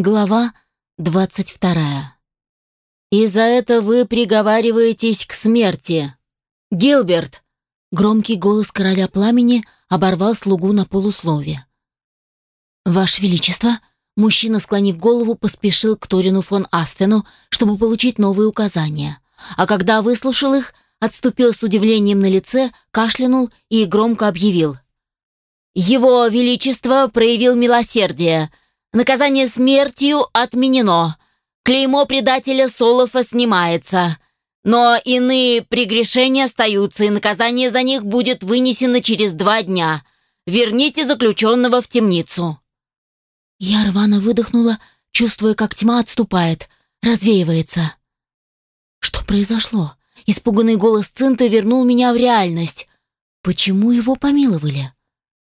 Глава двадцать вторая. «И за это вы приговариваетесь к смерти. Гилберт!» Громкий голос короля пламени оборвал слугу на полуслове. «Ваше Величество!» Мужчина, склонив голову, поспешил к Торину фон Асфену, чтобы получить новые указания. А когда выслушал их, отступил с удивлением на лице, кашлянул и громко объявил. «Его Величество проявил милосердие!» Наказание смертью отменено. Клеймо предателя Солофа снимается. Но иные прегрешения остаются, и наказание за них будет вынесено через два дня. Верните заключенного в темницу». Я рвано выдохнула, чувствуя, как тьма отступает, развеивается. Что произошло? Испуганный голос Цинта вернул меня в реальность. Почему его помиловали?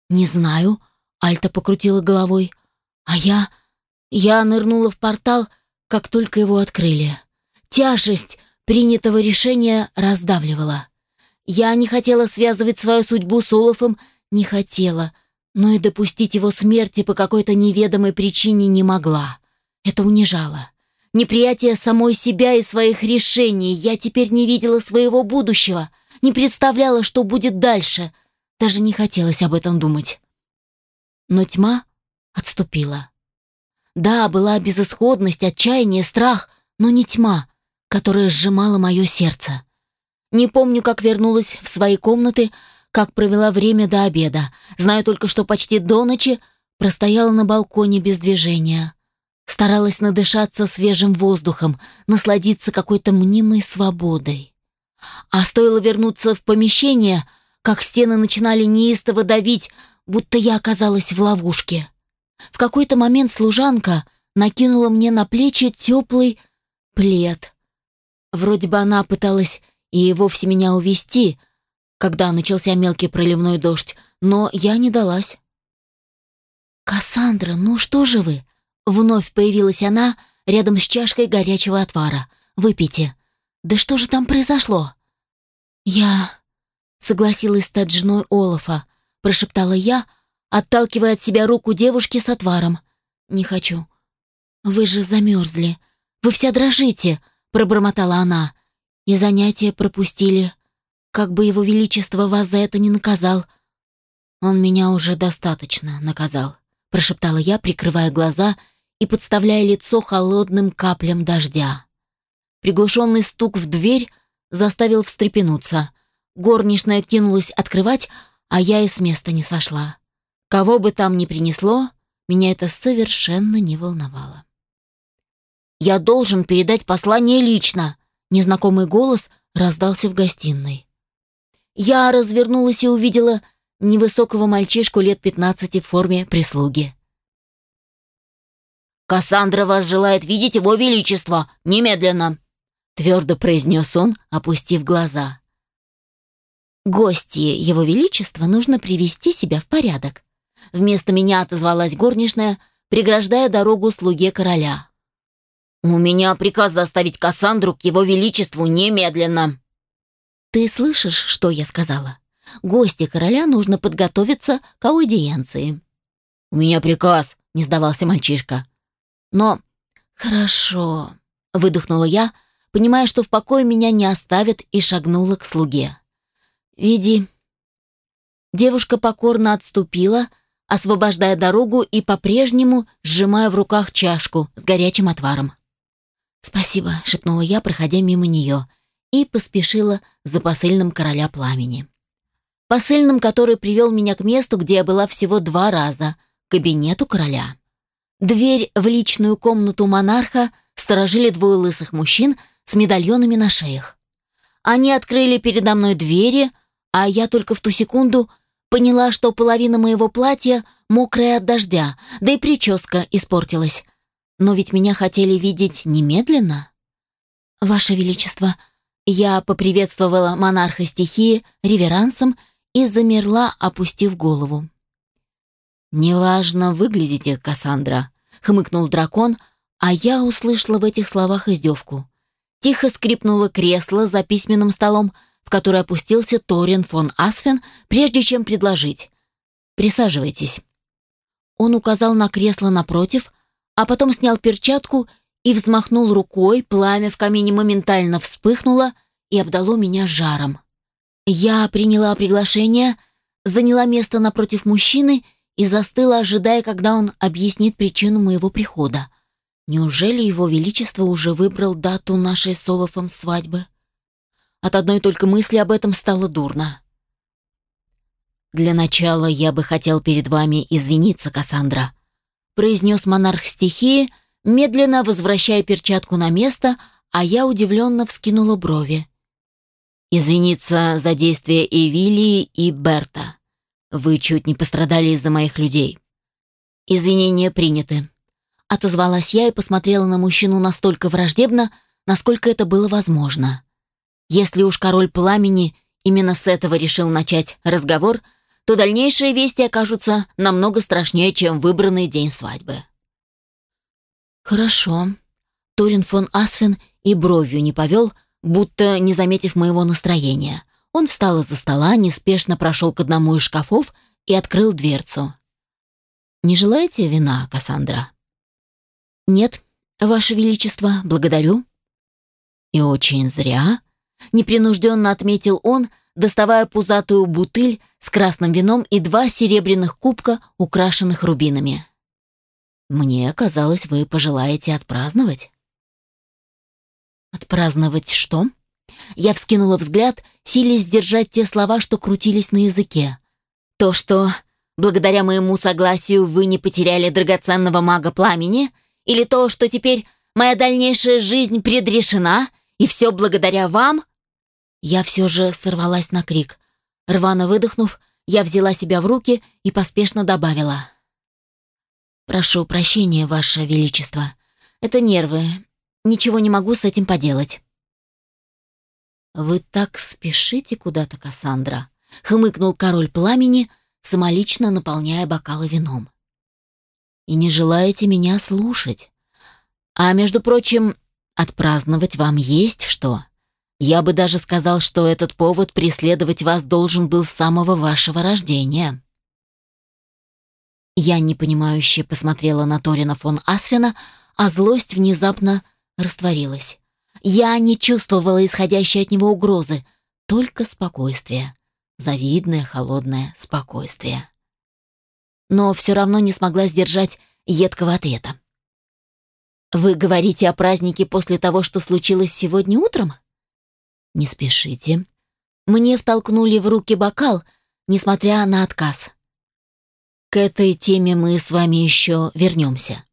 Не знаю. Альта покрутила головой. А я... Я нырнула в портал, как только его открыли. Тяжесть принятого решения раздавливала. Я не хотела связывать свою судьбу с Олафом, не хотела, но и допустить его смерти по какой-то неведомой причине не могла. Это унижало. Неприятие самой себя и своих решений. Я теперь не видела своего будущего, не представляла, что будет дальше. Даже не хотелось об этом думать. Но тьма отступила. Да, была безысходность, отчаяние, страх, но не тьма, которая сжимала мое сердце. Не помню, как вернулась в свои комнаты, как провела время до обеда. Знаю только, что почти до ночи простояла на балконе без движения. Старалась надышаться свежим воздухом, насладиться какой-то мнимой свободой. А стоило вернуться в помещение, как стены начинали неистово давить, будто я оказалась в ловушке. В какой-то момент служанка накинула мне на плечи теплый плед. Вроде бы она пыталась и вовсе меня увести, когда начался мелкий проливной дождь, но я не далась. «Кассандра, ну что же вы?» Вновь появилась она рядом с чашкой горячего отвара. «Выпейте. Да что же там произошло?» «Я...» — согласилась стать женой Олафа, прошептала я, отталкивая от себя руку девушки с отваром. «Не хочу. Вы же замерзли. Вы вся дрожите», — пробормотала она. «И занятия пропустили. Как бы его величество вас за это не наказал». «Он меня уже достаточно наказал», — прошептала я, прикрывая глаза и подставляя лицо холодным каплям дождя. Приглушенный стук в дверь заставил встрепенуться. Горничная кинулась открывать, а я и с места не сошла. Кого бы там ни принесло, меня это совершенно не волновало. «Я должен передать послание лично», — незнакомый голос раздался в гостиной. Я развернулась и увидела невысокого мальчишку лет пятнадцати в форме прислуги. «Кассандра вас желает видеть его величество! Немедленно!» Твердо произнес он, опустив глаза. «Гости его величества нужно привести себя в порядок. Вместо меня отозвалась горничная, преграждая дорогу слуге короля. «У меня приказ доставить Кассандру к его величеству немедленно!» «Ты слышишь, что я сказала? Гости короля нужно подготовиться к аудиенции». «У меня приказ», — не сдавался мальчишка. «Но...» «Хорошо», — выдохнула я, понимая, что в покое меня не оставят, и шагнула к слуге. «Веди». Девушка покорно отступила, освобождая дорогу и по-прежнему сжимая в руках чашку с горячим отваром. «Спасибо», — шепнула я, проходя мимо нее, и поспешила за посыльным короля пламени. Посыльным, который привел меня к месту, где я была всего два раза, к кабинету короля. Дверь в личную комнату монарха сторожили двое лысых мужчин с медальонами на шеях. Они открыли передо мной двери, а я только в ту секунду Поняла, что половина моего платья мокрая от дождя, да и прическа испортилась. Но ведь меня хотели видеть немедленно. Ваше Величество, я поприветствовала монарха стихии реверансом и замерла, опустив голову. «Неважно, выглядите, Кассандра», — хмыкнул дракон, а я услышала в этих словах издевку. Тихо скрипнуло кресло за письменным столом, в который опустился Торин фон Асфен, прежде чем предложить. «Присаживайтесь». Он указал на кресло напротив, а потом снял перчатку и взмахнул рукой, пламя в камине моментально вспыхнуло и обдало меня жаром. Я приняла приглашение, заняла место напротив мужчины и застыла, ожидая, когда он объяснит причину моего прихода. Неужели его величество уже выбрал дату нашей с Олафом свадьбы? От одной только мысли об этом стало дурно. «Для начала я бы хотел перед вами извиниться, Кассандра», произнес монарх стихии, медленно возвращая перчатку на место, а я удивленно вскинула брови. «Извиниться за действия Эвилии и Берта. Вы чуть не пострадали из-за моих людей. Извинения приняты». Отозвалась я и посмотрела на мужчину настолько враждебно, насколько это было возможно. Если уж король пламени именно с этого решил начать разговор, то дальнейшие вести окажутся намного страшнее, чем выбранный день свадьбы. «Хорошо». Торин фон Асфен и бровью не повел, будто не заметив моего настроения. Он встал из-за стола, неспешно прошел к одному из шкафов и открыл дверцу. «Не желаете вина, Кассандра?» «Нет, Ваше Величество, благодарю». «И очень зря», — непринужденно отметил он, доставая пузатую бутыль с красным вином и два серебряных кубка, украшенных рубинами. «Мне казалось, вы пожелаете отпраздновать». «Отпраздновать что?» Я вскинула взгляд, силясь сдержать те слова, что крутились на языке. «То, что благодаря моему согласию вы не потеряли драгоценного мага пламени», или то, что теперь моя дальнейшая жизнь предрешена, и все благодаря вам?» Я все же сорвалась на крик. Рвано выдохнув, я взяла себя в руки и поспешно добавила. «Прошу прощения, Ваше Величество. Это нервы. Ничего не могу с этим поделать». «Вы так спешите куда-то, Кассандра», — хмыкнул король пламени, самолично наполняя бокалы вином и не желаете меня слушать. А, между прочим, отпраздновать вам есть что. Я бы даже сказал, что этот повод преследовать вас должен был с самого вашего рождения». Я непонимающе посмотрела на Торина фон Асфена, а злость внезапно растворилась. Я не чувствовала исходящей от него угрозы, только спокойствие. Завидное, холодное спокойствие но все равно не смогла сдержать едкого ответа. «Вы говорите о празднике после того, что случилось сегодня утром?» «Не спешите». Мне втолкнули в руки бокал, несмотря на отказ. К этой теме мы с вами еще вернемся.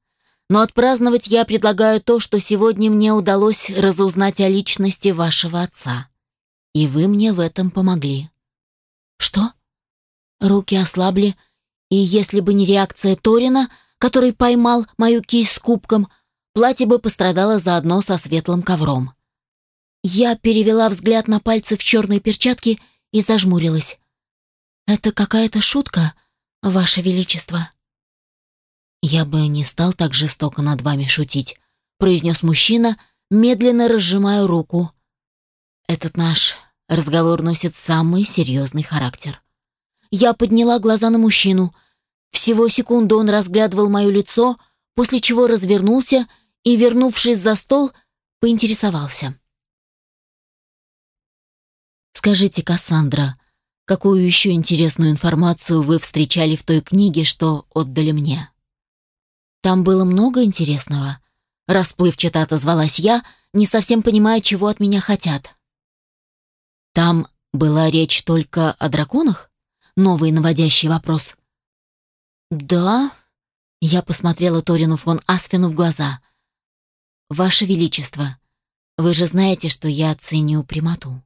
Но отпраздновать я предлагаю то, что сегодня мне удалось разузнать о личности вашего отца. И вы мне в этом помогли. Что? Руки ослабли, и если бы не реакция Торина, который поймал мою кисть с кубком, платье бы пострадало заодно со светлым ковром. Я перевела взгляд на пальцы в черной перчатке и зажмурилась. «Это какая-то шутка, Ваше Величество?» «Я бы не стал так жестоко над вами шутить», — произнес мужчина, медленно разжимая руку. «Этот наш разговор носит самый серьезный характер». Я подняла глаза на мужчину. Всего секунду он разглядывал мое лицо, после чего развернулся и, вернувшись за стол, поинтересовался. «Скажите, Кассандра, какую еще интересную информацию вы встречали в той книге, что отдали мне?» «Там было много интересного», — расплывчато отозвалась я, не совсем понимая, чего от меня хотят. «Там была речь только о драконах?» новый наводящий вопрос. «Да?» — я посмотрела Торину фон Асфину в глаза. «Ваше Величество, вы же знаете, что я ценю прямоту».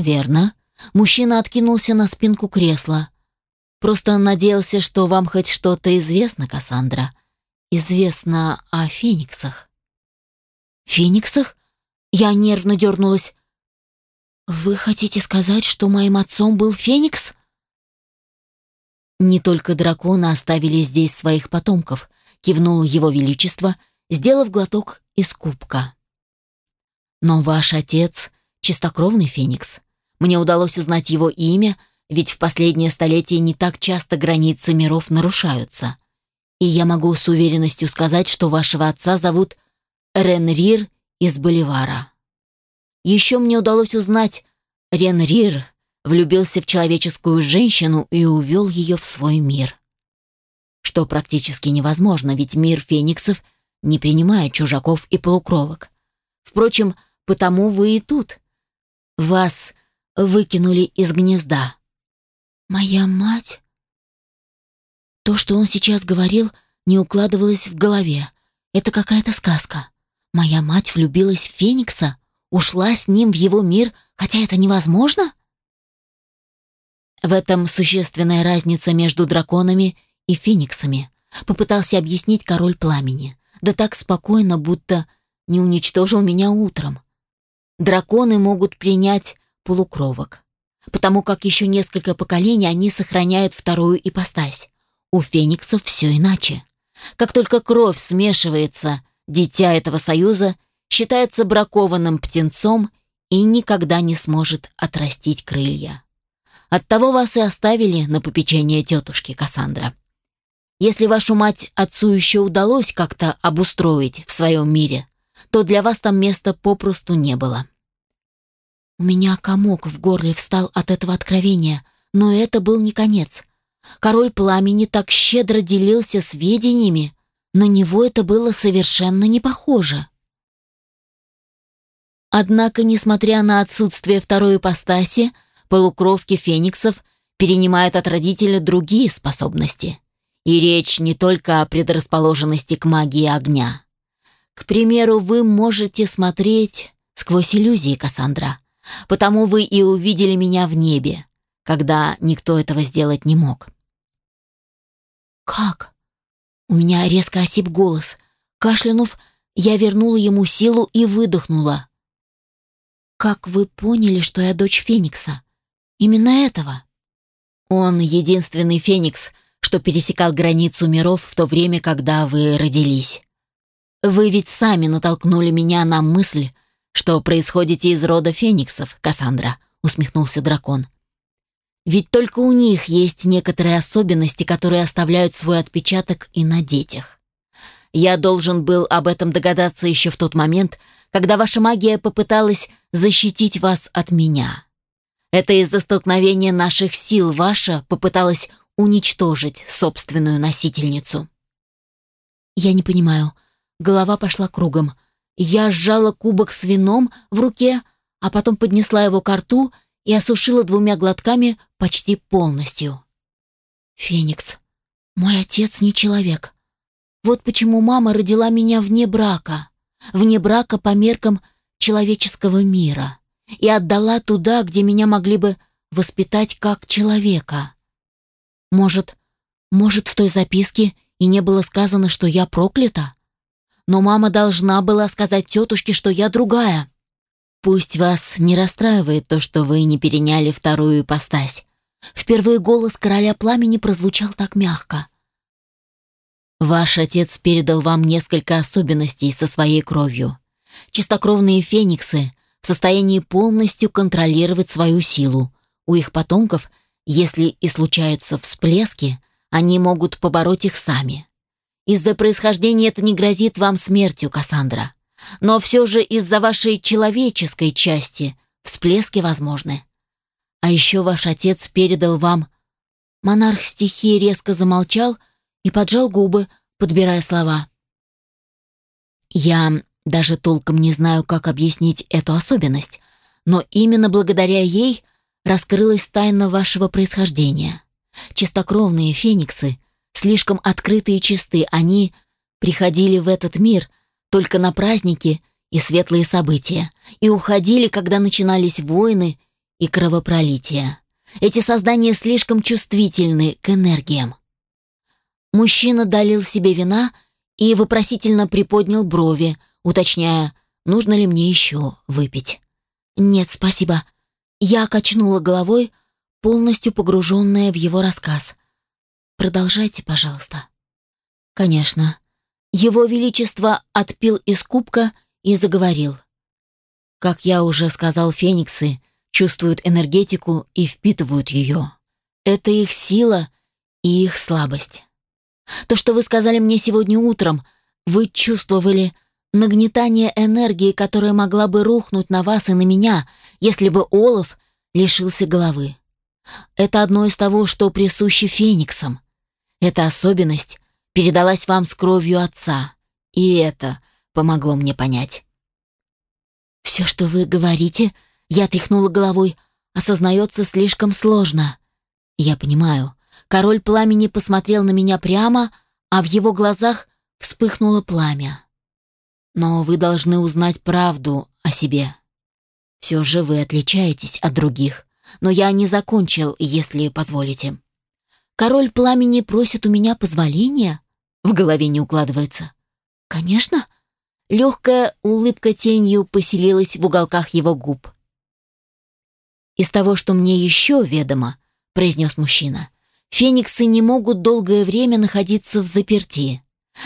«Верно». Мужчина откинулся на спинку кресла. «Просто надеялся, что вам хоть что-то известно, Кассандра. Известно о фениксах». «Фениксах?» Я нервно дернулась. «Вы хотите сказать, что моим отцом был Феникс?» «Не только драконы оставили здесь своих потомков», — кивнул его величество, сделав глоток из кубка. «Но ваш отец — чистокровный феникс. Мне удалось узнать его имя, ведь в последнее столетие не так часто границы миров нарушаются. И я могу с уверенностью сказать, что вашего отца зовут Ренрир из Боливара. Еще мне удалось узнать, Ренрир влюбился в человеческую женщину и увел ее в свой мир. Что практически невозможно, ведь мир фениксов не принимает чужаков и полукровок. Впрочем, потому вы и тут. Вас выкинули из гнезда. Моя мать? То, что он сейчас говорил, не укладывалось в голове. Это какая-то сказка. Моя мать влюбилась в Феникса, ушла с ним в его мир, хотя это невозможно? В этом существенная разница между драконами и фениксами, попытался объяснить король пламени. Да так спокойно, будто не уничтожил меня утром. Драконы могут принять полукровок, потому как еще несколько поколений они сохраняют вторую ипостась. У фениксов все иначе. Как только кровь смешивается, дитя этого союза считается бракованным птенцом и никогда не сможет отрастить крылья. Оттого вас и оставили на попечение тетушки Кассандра. Если вашу мать отцу еще удалось как-то обустроить в своем мире, то для вас там места попросту не было. У меня комок в горле встал от этого откровения, но это был не конец. Король пламени так щедро делился сведениями, на него это было совершенно не похоже. Однако, несмотря на отсутствие второй ипостаси, полукровки фениксов перенимают от родителя другие способности. И речь не только о предрасположенности к магии огня. К примеру, вы можете смотреть сквозь иллюзии, Кассандра. Потому вы и увидели меня в небе, когда никто этого сделать не мог. «Как?» У меня резко осип голос. Кашлянув, я вернула ему силу и выдохнула. «Как вы поняли, что я дочь Феникса? Именно этого?» «Он единственный Феникс, что пересекал границу миров в то время, когда вы родились. Вы ведь сами натолкнули меня на мысль, что происходите из рода Фениксов, Кассандра», — усмехнулся дракон. «Ведь только у них есть некоторые особенности, которые оставляют свой отпечаток и на детях. Я должен был об этом догадаться еще в тот момент, когда ваша магия попыталась защитить вас от меня. Это из-за столкновения наших сил ваша попыталась уничтожить собственную носительницу. Я не понимаю. Голова пошла кругом. Я сжала кубок с вином в руке, а потом поднесла его к рту и осушила двумя глотками почти полностью. Феникс. Мой отец не человек. Вот почему мама родила меня вне брака вне брака по меркам человеческого мира и отдала туда, где меня могли бы воспитать как человека. Может, может, в той записке и не было сказано, что я проклята? Но мама должна была сказать тетушке, что я другая. Пусть вас не расстраивает то, что вы не переняли вторую ипостась. Впервые голос короля пламени прозвучал так мягко. Ваш отец передал вам несколько особенностей со своей кровью. Чистокровные фениксы в состоянии полностью контролировать свою силу. У их потомков, если и случаются всплески, они могут побороть их сами. Из-за происхождения это не грозит вам смертью, Кассандра. Но все же из-за вашей человеческой части всплески возможны. А еще ваш отец передал вам... Монарх стихии резко замолчал, и поджал губы, подбирая слова. Я даже толком не знаю, как объяснить эту особенность, но именно благодаря ей раскрылась тайна вашего происхождения. Чистокровные фениксы, слишком открытые и чисты, они приходили в этот мир только на праздники и светлые события и уходили, когда начинались войны и кровопролития. Эти создания слишком чувствительны к энергиям. Мужчина долил себе вина и вопросительно приподнял брови, уточняя, нужно ли мне еще выпить. «Нет, спасибо». Я качнула головой, полностью погруженная в его рассказ. «Продолжайте, пожалуйста». «Конечно». Его Величество отпил из кубка и заговорил. Как я уже сказал, фениксы чувствуют энергетику и впитывают ее. Это их сила и их слабость. То, что вы сказали мне сегодня утром, вы чувствовали нагнетание энергии, которая могла бы рухнуть на вас и на меня, если бы Олаф лишился головы. Это одно из того, что присуще фениксам. Эта особенность передалась вам с кровью отца, и это помогло мне понять. «Все, что вы говорите, я тряхнула головой, осознается слишком сложно. Я понимаю. Король пламени посмотрел на меня прямо, а в его глазах вспыхнуло пламя. Но вы должны узнать правду о себе. Все же вы отличаетесь от других. Но я не закончил, если позволите. Король пламени просит у меня позволения? В голове не укладывается. Конечно. Легкая улыбка тенью поселилась в уголках его губ. «Из того, что мне еще ведомо», — произнес мужчина, «фениксы не могут долгое время находиться в заперти.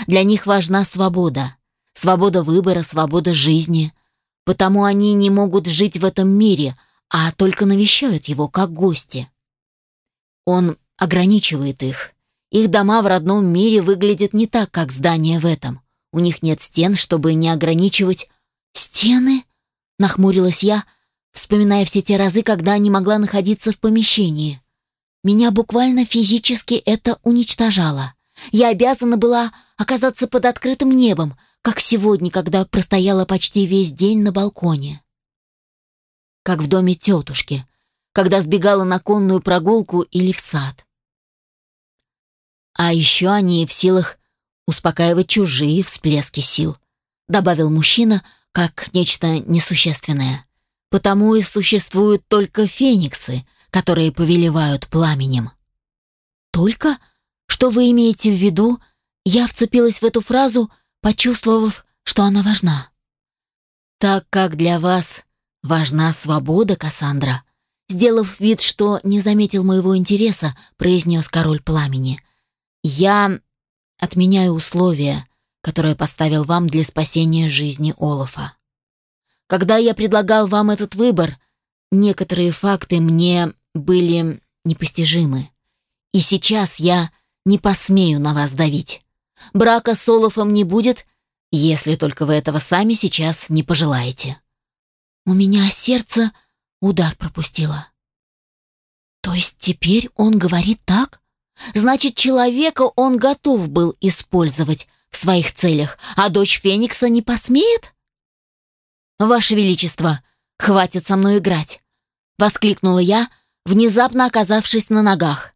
Для них важна свобода. Свобода выбора, свобода жизни. Потому они не могут жить в этом мире, а только навещают его как гости. Он ограничивает их. Их дома в родном мире выглядят не так, как здания в этом. У них нет стен, чтобы не ограничивать... «Стены?» — нахмурилась я, вспоминая все те разы, когда не могла находиться в помещении. Меня буквально физически это уничтожало. Я обязана была оказаться под открытым небом, как сегодня, когда простояла почти весь день на балконе. Как в доме тетушки, когда сбегала на конную прогулку или в сад. А еще они в силах успокаивать чужие всплески сил, добавил мужчина как нечто несущественное. Потому и существуют только фениксы, которые повелевают пламенем. Только? Что вы имеете в виду? Я вцепилась в эту фразу, почувствовав, что она важна. Так как для вас важна свобода, Кассандра, сделав вид, что не заметил моего интереса, произнес король пламени. Я отменяю условия, которые поставил вам для спасения жизни Олафа. Когда я предлагал вам этот выбор, некоторые факты мне были непостижимы. И сейчас я не посмею на вас давить. Брака с Олафом не будет, если только вы этого сами сейчас не пожелаете. У меня сердце удар пропустило. То есть теперь он говорит так? Значит, человека он готов был использовать в своих целях, а дочь Феникса не посмеет? «Ваше Величество, хватит со мной играть!» — воскликнула я, внезапно оказавшись на ногах.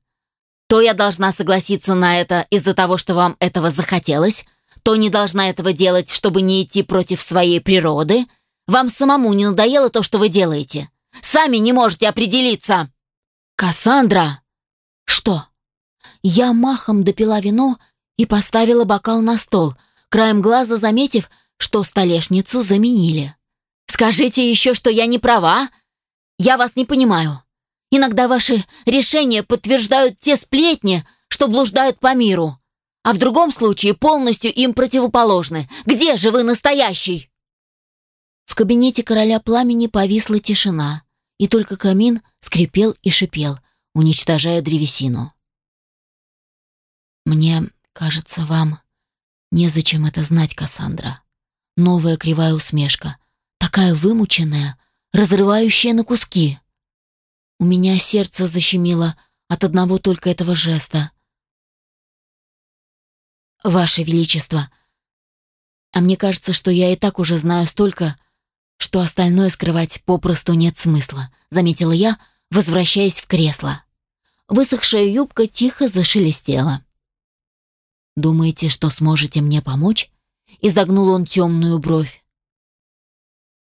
«То я должна согласиться на это из-за того, что вам этого захотелось, то не должна этого делать, чтобы не идти против своей природы. Вам самому не надоело то, что вы делаете? Сами не можете определиться!» «Кассандра!» «Что?» Я махом допила вино и поставила бокал на стол, краем глаза заметив, что столешницу заменили. Скажите еще, что я не права? Я вас не понимаю. Иногда ваши решения подтверждают те сплетни, что блуждают по миру, а в другом случае полностью им противоположны. Где же вы настоящий?» В кабинете короля пламени повисла тишина, и только камин скрипел и шипел, уничтожая древесину. «Мне кажется, вам незачем это знать, Кассандра». Новая кривая усмешка — такая вымученная, разрывающая на куски. У меня сердце защемило от одного только этого жеста. «Ваше Величество, а мне кажется, что я и так уже знаю столько, что остальное скрывать попросту нет смысла», заметила я, возвращаясь в кресло. Высохшая юбка тихо зашелестела. «Думаете, что сможете мне помочь?» Изогнул он темную бровь.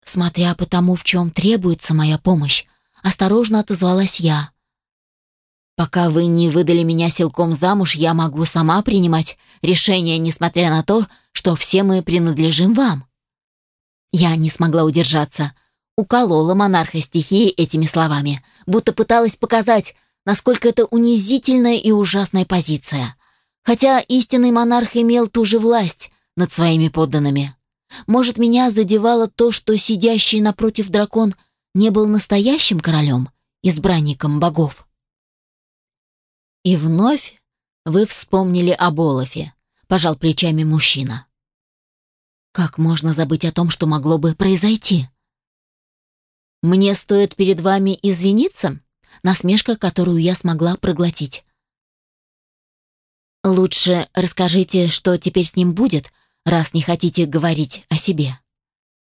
Смотря по тому, в чем требуется моя помощь, осторожно отозвалась я. Пока вы не выдали меня силком замуж, я могу сама принимать решения, несмотря на то, что все мы принадлежим вам. Я не смогла удержаться. Уколола монарха стихии этими словами, будто пыталась показать, насколько это унизительная и ужасная позиция. Хотя истинный монарх имел ту же власть над своими подданными. Может, меня задевало то, что сидящий напротив дракон не был настоящим королем, избранником богов. И вновь вы вспомнили об Олафе», — пожал плечами мужчина. «Как можно забыть о том, что могло бы произойти?» «Мне стоит перед вами извиниться?» Насмешка, которую я смогла проглотить. «Лучше расскажите, что теперь с ним будет, раз не хотите говорить о себе».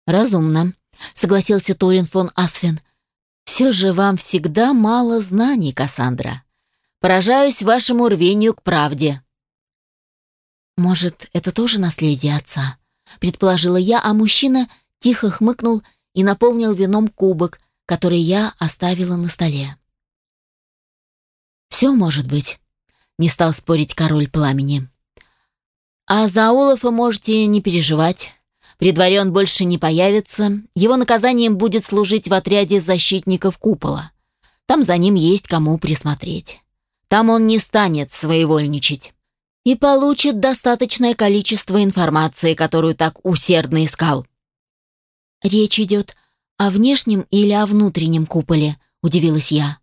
«Разумно», — согласился Торин фон Асфен. «Все же вам всегда мало знаний, Кассандра. Поражаюсь вашему рвению к правде». «Может, это тоже наследие отца?» — предположила я, а мужчина тихо хмыкнул и наполнил вином кубок, который я оставила на столе. «Все может быть», — не стал спорить король пламени. «А за Олафа можете не переживать. При дворе он больше не появится. Его наказанием будет служить в отряде защитников купола. Там за ним есть кому присмотреть. Там он не станет своевольничать. И получит достаточное количество информации, которую так усердно искал. «Речь идет о внешнем или о внутреннем куполе?» – удивилась я.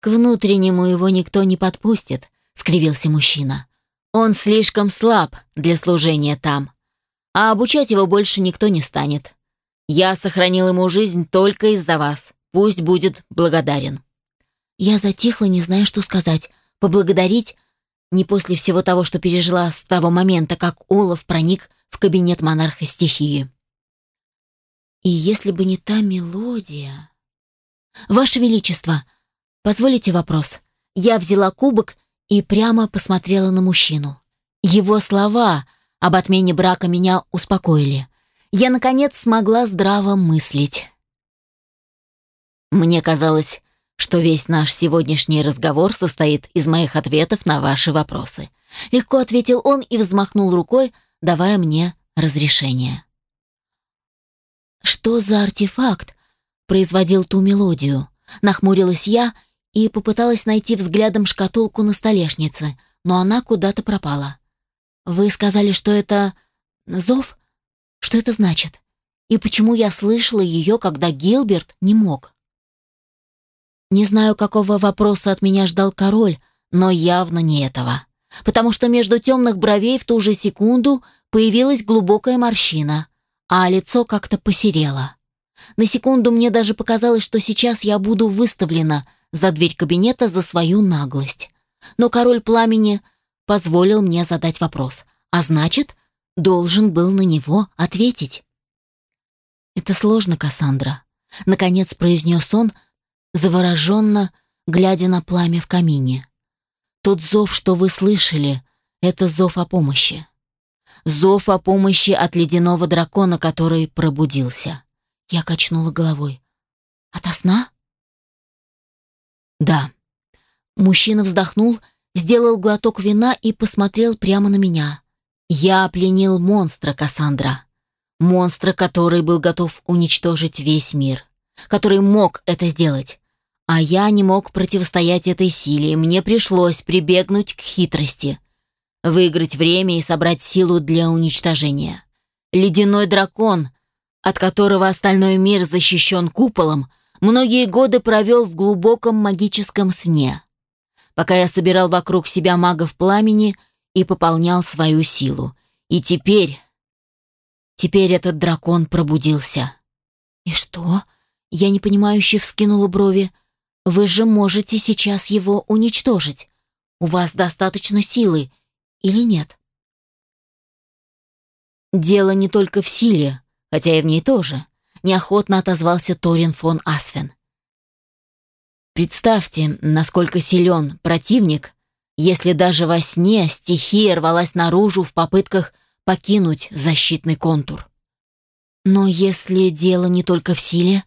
«К внутреннему его никто не подпустит», – скривился мужчина. «Он слишком слаб для служения там а обучать его больше никто не станет. Я сохранил ему жизнь только из-за вас. Пусть будет благодарен». Я затихла, не зная, что сказать. Поблагодарить не после всего того, что пережила с того момента, как Олаф проник в кабинет монарха стихии. И если бы не та мелодия... «Ваше Величество, позволите вопрос?» Я взяла кубок и прямо посмотрела на мужчину. Его слова об отмене брака меня успокоили. Я, наконец, смогла здраво мыслить. Мне казалось, что весь наш сегодняшний разговор состоит из моих ответов на ваши вопросы. Легко ответил он и взмахнул рукой, давая мне разрешение. Что за артефакт производил ту мелодию? Нахмурилась я и попыталась найти взглядом шкатулку на столешнице, но она куда-то пропала. «Вы сказали, что это... зов? Что это значит? И почему я слышала ее, когда Гилберт не мог?» Не знаю, какого вопроса от меня ждал король, но явно не этого. Потому что между темных бровей в ту же секунду появилась глубокая морщина, а лицо как-то посерело. На секунду мне даже показалось, что сейчас я буду выставлена за дверь кабинета за свою наглость. Но король пламени позволил мне задать вопрос, а значит, должен был на него ответить. «Это сложно, Кассандра», — наконец произнес он, завороженно, глядя на пламя в камине. «Тот зов, что вы слышали, — это зов о помощи. Зов о помощи от ледяного дракона, который пробудился». Я качнула головой. «Ото сна?» «Да». Мужчина вздохнул сделал глоток вина и посмотрел прямо на меня. Я пленил монстра, Кассандра. Монстра, который был готов уничтожить весь мир. Который мог это сделать. А я не мог противостоять этой силе, и мне пришлось прибегнуть к хитрости. Выиграть время и собрать силу для уничтожения. Ледяной дракон, от которого остальной мир защищен куполом, многие годы провел в глубоком магическом сне пока я собирал вокруг себя магов пламени и пополнял свою силу. И теперь... Теперь этот дракон пробудился. «И что?» Я непонимающе вскинула брови. «Вы же можете сейчас его уничтожить. У вас достаточно силы или нет?» «Дело не только в силе, хотя и в ней тоже», — неохотно отозвался Торин фон Асфен. Представьте, насколько силен противник, если даже во сне стихия рвалась наружу в попытках покинуть защитный контур. Но если дело не только в силе,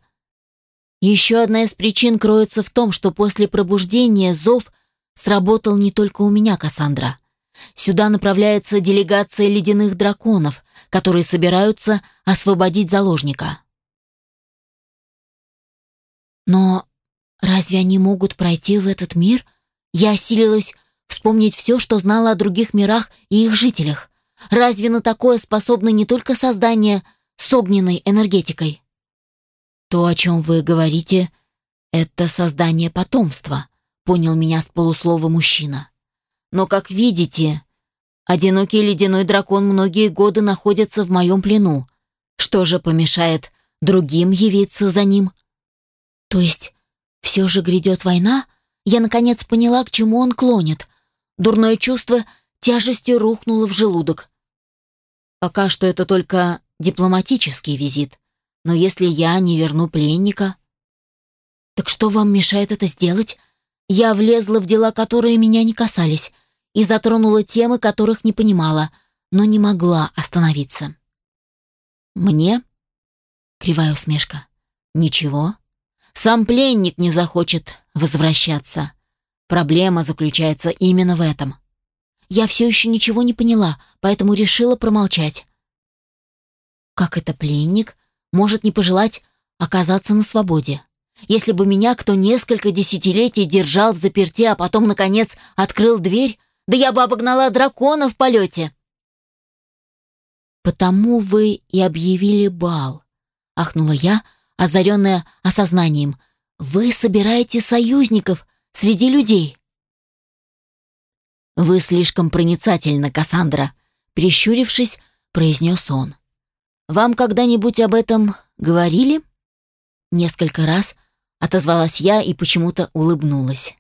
еще одна из причин кроется в том, что после пробуждения зов сработал не только у меня, Кассандра. Сюда направляется делегация ледяных драконов, которые собираются освободить заложника. Но Разве они могут пройти в этот мир? Я осилилась вспомнить все, что знала о других мирах и их жителях. Разве на такое способно не только создание с огненной энергетикой? То, о чем вы говорите, это создание потомства, понял меня с полуслова мужчина. Но, как видите, одинокий ледяной дракон многие годы находится в моем плену. Что же помешает другим явиться за ним? То есть все же грядет война? Я, наконец, поняла, к чему он клонит. Дурное чувство тяжестью рухнуло в желудок. Пока что это только дипломатический визит. Но если я не верну пленника... Так что вам мешает это сделать? Я влезла в дела, которые меня не касались, и затронула темы, которых не понимала, но не могла остановиться. Мне? Кривая усмешка. Ничего. Сам пленник не захочет возвращаться. Проблема заключается именно в этом. Я все еще ничего не поняла, поэтому решила промолчать. Как это пленник может не пожелать оказаться на свободе? Если бы меня кто несколько десятилетий держал в заперти, а потом, наконец, открыл дверь, да я бы обогнала дракона в полете. «Потому вы и объявили бал», — ахнула я, озаренная осознанием. «Вы собираете союзников среди людей». «Вы слишком проницательны, Кассандра», — прищурившись, произнес он. «Вам когда-нибудь об этом говорили?» Несколько раз отозвалась я и почему-то улыбнулась.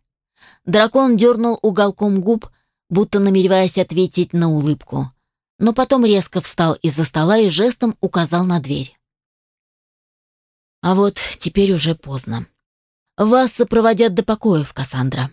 Дракон дернул уголком губ, будто намереваясь ответить на улыбку, но потом резко встал из-за стола и жестом указал на дверь. А вот теперь уже поздно. Вас сопроводят до покоев, Кассандра.